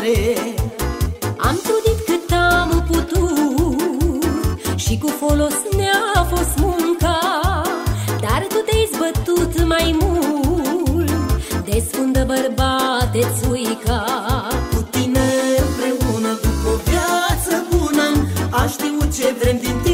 fiecare Am trudit cât am putut Și cu folos ne-a fost munca Dar tu te-ai zbătut mai mult. De sfundă bărbate țuica Cu tine împreună după o viață bună Am știut ce vrem din tinerețe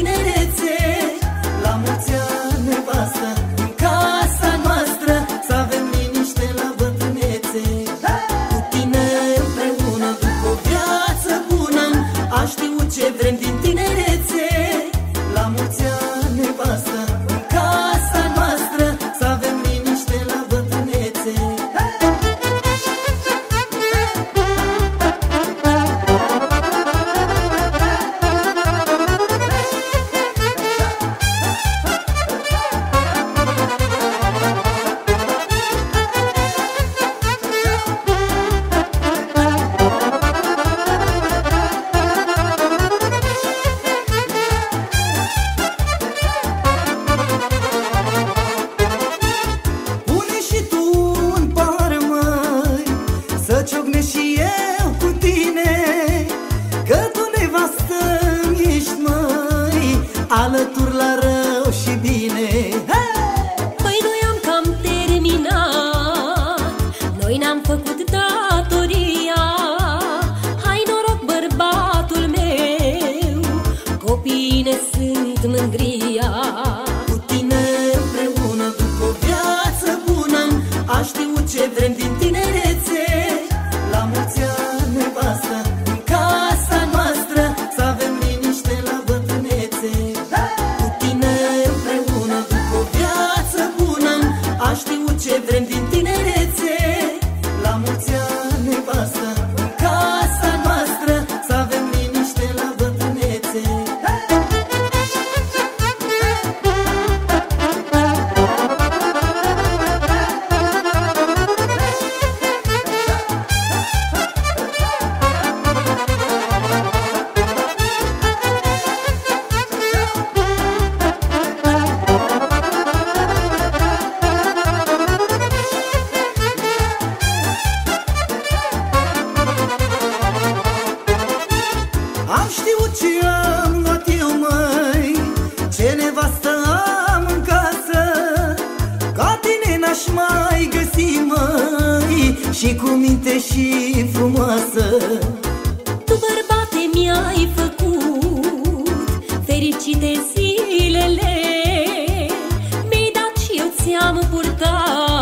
Alături la rău Am știut ce vrem din tinerețe Ce am luat eu, mai, Ce nevastă am în casă? Ca tine n-aș mai găsi, mai, Și cu minte și frumoasă. Tu, bărbate, mi-ai făcut Fericite zilele. Mi-ai dat și eu ți-am purtat